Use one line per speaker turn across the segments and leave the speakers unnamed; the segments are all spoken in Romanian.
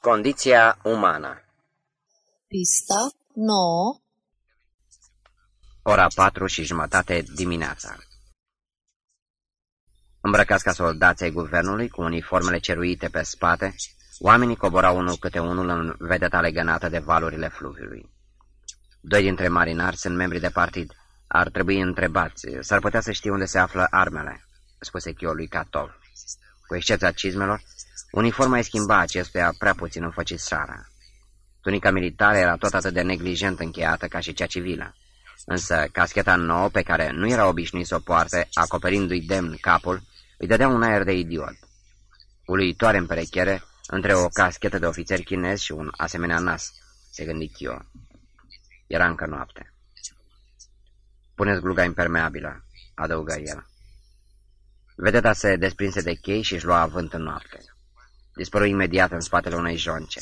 Condiția umană
Pista 9
Ora patru și jumătate dimineața Îmbrăcați ca soldații ai guvernului, cu uniformele ceruite pe spate, oamenii coborau unul câte unul în vedeta legănată de valurile fluviului. Doi dintre marinari sunt membri de partid. Ar trebui întrebați. S-ar putea să știe unde se află armele, spuse chiul lui Catov. Cu excepția cizmelor, uniforma îi schimba acestuia prea puțin în făcișara. Tunica militară era tot atât de neglijent încheiată ca și cea civilă. Însă cascheta nouă, pe care nu era obișnuit să o poarte, acoperindu-i demn capul, îi dădea un aer de idiot. Uluitoare în perechere, între o caschetă de ofițer chinez și un asemenea nas, se gândi Chio. Era încă noapte. Puneți gluga impermeabilă, adăugă el. Vedeta se desprinse de chei și își lua avânt în noapte. Dispăru imediat în spatele unei jonce.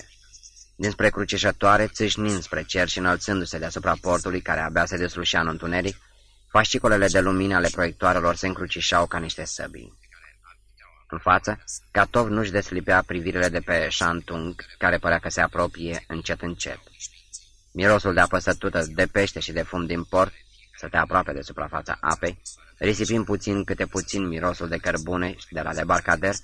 Dinspre crucișătoare, țâșnind spre cer și înălțându-se deasupra portului care abia se deslușea în întuneric, fascicolele de lumină ale proiectoarelor se încrucișau ca niște săbii. În față, Catov nu-și deslipea privirile de pe Shantung, care părea că se apropie încet încet. Mirosul de apăsătută de pește și de fum din port stătea aproape de suprafața apei, risipind puțin câte puțin mirosul de cărbune de la debarcader,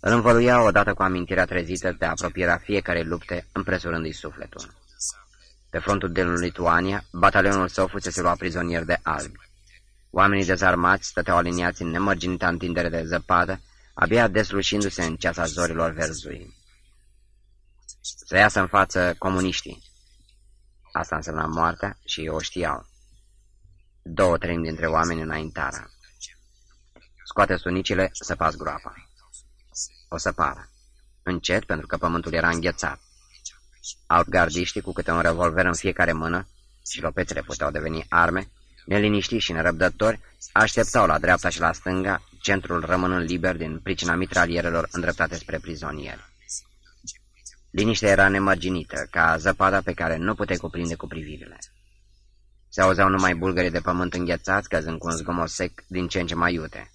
îl învăluia odată cu amintirea trezită de apropierea fiecarei lupte, împresurându-i sufletul. Pe frontul din Lituania, batalionul său fusese luat prizonier de albi. Oamenii dezarmați stăteau aliniați în nemărginită întindere de zăpadă, abia deslușindu-se în ceasa zorilor verzui. Să iasă în față comuniștii. Asta însemna moartea și o știau. Două treimi dintre oameni înaintara. Scoate sunicile, săpați groapa. O săpară. Încet, pentru că pământul era înghețat. Altgardiștii, cu câte un revolver în fiecare mână, și lopețele puteau deveni arme, neliniștiți și nerăbdători, așteptau la dreapta și la stânga, centrul rămânând liber din pricina mitralierelor îndreptate spre prizonieri. Liniștea era nemărginită, ca zăpada pe care nu puteai cuprinde cu privirile. Se auzeau numai bulgării de pământ înghețați, căzând cu un zgomot sec din ce în ce mai iute.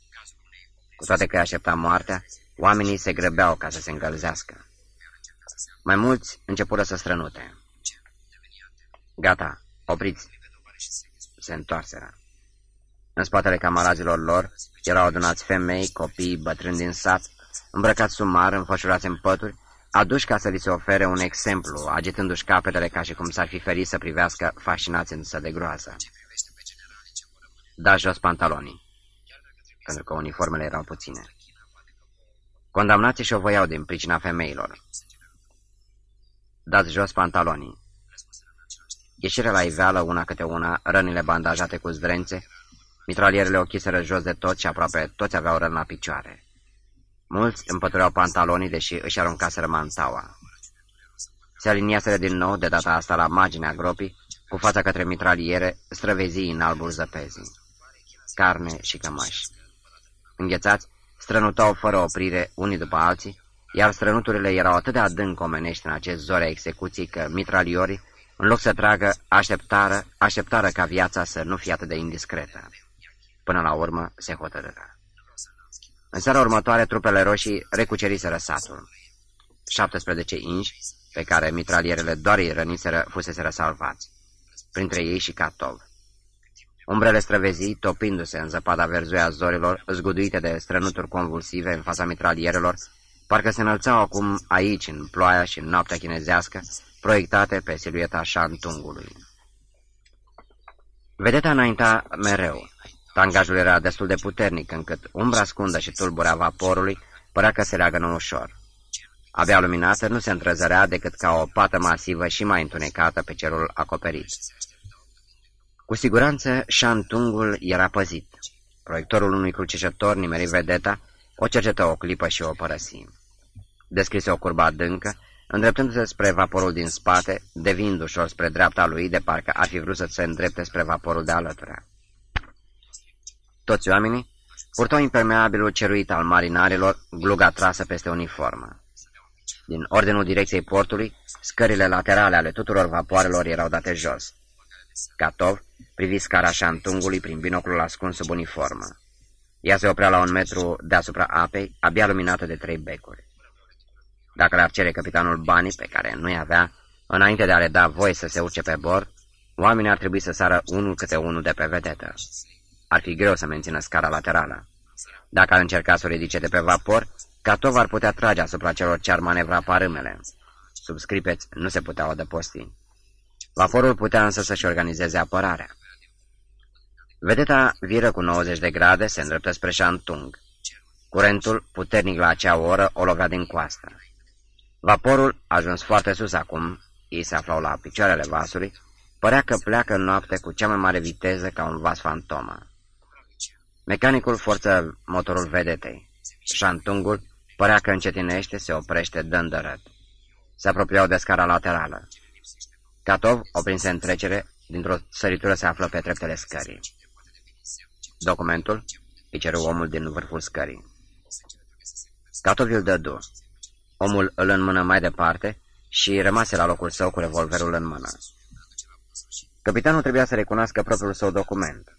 Cu toate că aștepta moartea, oamenii se grăbeau ca să se încălzească. Mai mulți începură să strănute. Gata, opriți! Se întoarseră. În spatele camarazilor lor erau adunați femei, copii, bătrâni din sat, îmbrăcați sumar, înfășurați în pături, aduși ca să li se ofere un exemplu, agitându-și capetele ca și cum s-ar fi ferit să privească fascinați însă de groază. Da jos pantalonii, pentru că uniformele erau puține. Condamnații și-o voiau din pricina femeilor. Dați jos pantalonii. Ieșirea la iveală, una câte una, rănile bandajate cu zdrențe, mitralierele ochiseră jos de tot și aproape toți aveau răni la picioare. Mulți împătureau pantalonii, deși își aruncaseră mantaua. Se aliniaseră din nou, de data asta la marginea gropii, cu fața către mitraliere, străvezii în albul zăpezii. Carne și cămăși. Înghețați, strănutau fără oprire unii după alții, iar strănuturile erau atât de adânc omenești în acest zore a execuției că mitraliorii, în loc să tragă, așteptară, așteptară ca viața să nu fie atât de indiscretă. Până la urmă se hotărâră. În seara următoare, trupele roșii recuceriseră satul. 17 inși, pe care mitralierele doar îi răniseră, fusese salvați. Printre ei și Catov. Umbrele străvezii, topindu-se în zăpada verzuie a zorilor, zguduite de strănuturi convulsive în fața mitralierelor, parcă se înălțau acum aici, în ploaia și în noaptea chinezească, proiectate pe silueta șantungului. Vedeta înainta mereu, Tangajul era destul de puternic, încât umbra scundă și tulburea vaporului părea că se leagănă ușor. Abia luminată nu se întrezărea decât ca o pată masivă și mai întunecată pe cerul acoperit. Cu siguranță, șantungul era păzit. Proiectorul unui crucișător nimeri vedeta, o cercetă o clipă și o părăsi. Descrise o curbă adâncă, îndreptându-se spre vaporul din spate, devind ușor spre dreapta lui, de parcă ar fi vrut să se îndrepte spre vaporul de alături. Toți oamenii purtau impermeabilul ceruit al marinarilor, gluga trasă peste uniformă. Din ordinul direcției portului, scările laterale ale tuturor vapoarelor erau date jos. Catov privi scara șantungului prin binoclul ascuns sub uniformă. Ea se oprea la un metru deasupra apei, abia luminată de trei becuri. Dacă le-ar cere capitanul banii pe care nu-i avea, înainte de a le da voie să se urce pe bord, oamenii ar trebui să sară unul câte unul de pe vedetă. Ar fi greu să mențină scara laterală. Dacă ar încerca să o ridice de pe vapor, Catov ar putea trage asupra celor ce ar manevra parâmele. Sub scripeți nu se puteau adăposti. Vaporul putea însă să-și organizeze apărarea. Vedeta viră cu 90 de grade, se îndreptă spre Shantung. Curentul, puternic la acea oră, o lovea din coastă. Vaporul, ajuns foarte sus acum, ei se aflau la picioarele vasului, părea că pleacă în noapte cu cea mai mare viteză ca un vas fantomă. Mecanicul forță motorul vedetei. Șantungul părea că încetinește, se oprește dând răt. Se apropiau de scara laterală. Catov, oprinse în trecere, dintr-o săritură se află pe treptele scării. Documentul îi ceru omul din vârful scării. Catov îl dădu. Omul îl înmână mai departe și rămase la locul său cu revolverul în mână. Capitanul trebuia să recunoască propriul său document,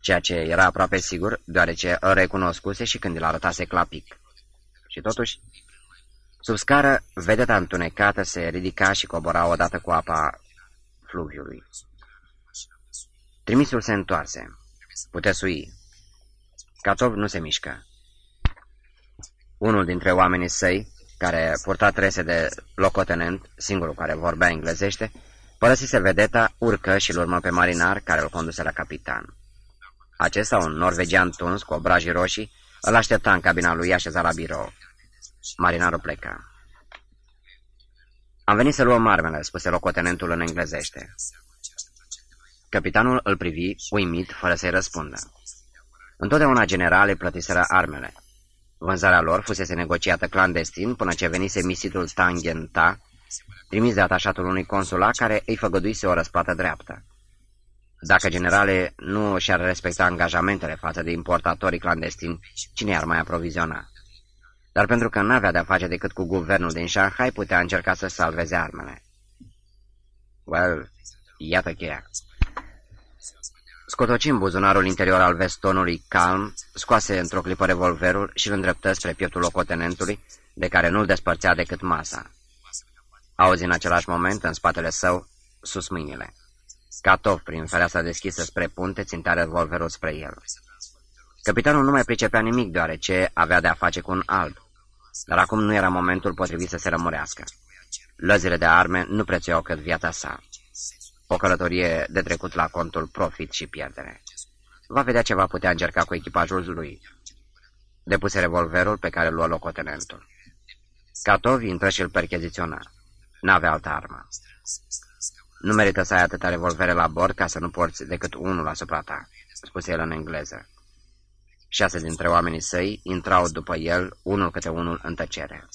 ceea ce era aproape sigur, deoarece îl recunoscuse și când îl arătase clapic. Și totuși, sub scară, vedeta întunecată se ridica și cobora odată cu apa fluviului. Trimisul se întoarse. Putea sui. Catov nu se mișcă. Unul dintre oamenii săi, care purta trese de locotenent, singurul care vorbea englezește, părăsise vedeta, urcă și îl urmă pe marinar care îl conduse la capitan. Acesta, un norvegian tuns cu obrajii roșii, îl aștepta în cabina lui așezat la birou. Marinarul pleca. Am venit să luăm armele, spuse locotenentul în englezește. Capitanul îl privi, uimit, fără să-i răspundă. Întotdeauna generale plătiseră armele. Vânzarea lor fusese negociată clandestin până ce venise misitul Tangenta, trimis de atașatul unui consulat care îi făgăduise o răsplată dreaptă. Dacă generale nu și-ar respecta angajamentele față de importatorii clandestini, cine ar mai aproviziona? Dar pentru că n-avea de-a face decât cu guvernul din Shanghai, putea încerca să salveze armele. Well, iată cheia. Scotocind buzunarul interior al vestonului calm, scoase într-o clipă revolverul și îl îndreptă spre pieptul locotenentului, de care nu-l despărțea decât masa. Auzi în același moment, în spatele său, sus mâinile. Catov, prin fereastra deschisă spre punte, țintea revolverul spre el. Capitanul nu mai pricepea nimic, deoarece avea de-a face cu un alb, dar acum nu era momentul potrivit să se rămurească. Lăzile de arme nu prețuiau cât viața sa. O călătorie de trecut la contul profit și pierdere. Va vedea ce va putea încerca cu echipajul lui. Depuse revolverul pe care îl luă locotenentul. Catov intră și îl percheziționa. N-avea altă armă. Nu merită să ai atâta revolvere la bord ca să nu porți decât unul asupra ta, spuse el în engleză. Șase dintre oamenii săi intrau după el, unul câte unul în tăcere.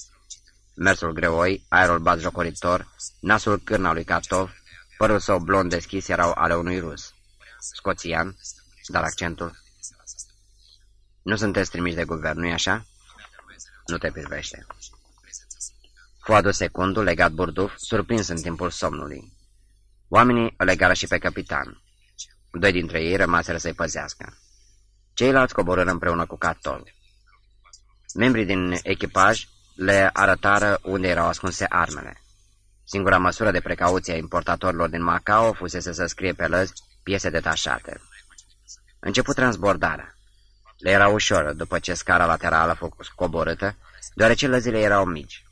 Mersul greoi, aerul batjocoritor, nasul cârna lui Catov, părul său blond deschis erau ale unui rus. Scoțian, dar accentul. Nu sunteți trimiși de guvern, nu-i așa? Nu te privește. Fu adus secundul, legat burduf, surprins în timpul somnului. Oamenii îl legară și pe capitan. Doi dintre ei rămaseră să-i păzească. Ceilalți coborâră împreună cu Catol. Membrii din echipaj le arătară unde erau ascunse armele. Singura măsură de precauție a importatorilor din Macao fusese să scrie pe lăzi piese detașate. Început transbordarea. Le era ușor după ce scara laterală a fost coborâtă, deoarece lăzile erau mici.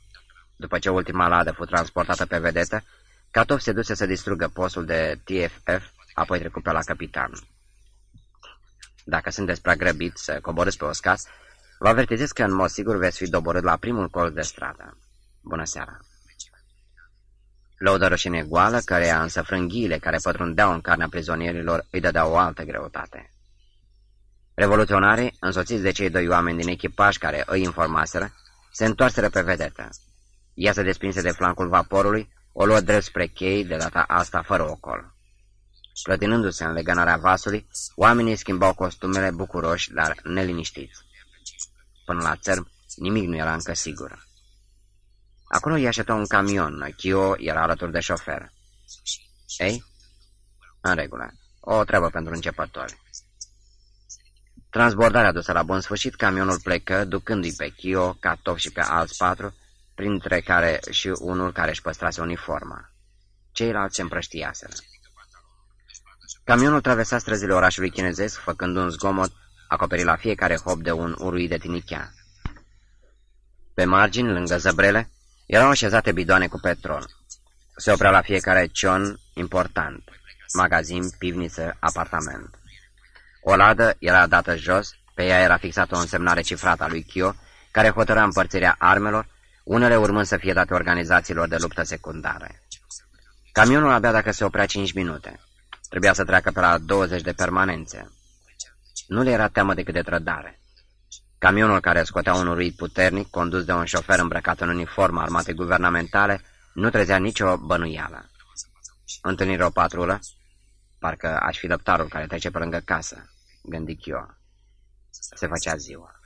După ce ultima ladă fu transportată pe vedetă, Catov se duse să distrugă postul de TFF, apoi trecut pe la capitan. Dacă sunteți prea grăbit să coborâți pe oscas, vă avertizez că în mod sigur veți fi doborât la primul colț de stradă. Bună seara! Lăudă roșine goală, căreia însă frânghiile care pătrundeau în carnea prizonierilor îi dădeau o altă greutate. Revoluționarii, însoțiți de cei doi oameni din echipaj care îi informaseră, se întoarseră pe vedetă. Ea se desprinse de flancul vaporului, o luă drept spre chei, de data asta fără ocol. Clătinându-se în legănarea vasului, oamenii schimbau costumele bucuroși, dar neliniștiți. Până la țărm, nimic nu era încă sigur. Acolo i aștepta un camion, Chio era alături de șofer. Ei? În regulă. O treabă pentru începători. Transbordarea dusă la bun sfârșit, camionul plecă, ducându-i pe Chio, Catov și pe alți patru, printre care și unul care își păstrase uniforma. Ceilalți se împrăștiaseră. Camionul travesa străzile orașului chinezesc, făcând un zgomot acoperit la fiecare hop de un urui de tinichea. Pe margini, lângă zăbrele, erau așezate bidoane cu petrol. Se oprea la fiecare cion important, magazin, pivniță, apartament. O ladă era dată jos, pe ea era fixată o însemnare cifrată a lui Kyo, care hotăra împărțirea armelor, unele urmând să fie date organizațiilor de luptă secundare. Camionul abia dacă se oprea 5 minute. Trebuia să treacă pe la 20 de permanențe. Nu le era teamă decât de trădare. Camionul care scotea un uruit puternic, condus de un șofer îmbrăcat în uniformă armate guvernamentale, nu trezea nicio bănuială. Întâlnire o patrulă? Parcă aș fi lăptarul care trece pe lângă casă, gândi eu. Se făcea ziua.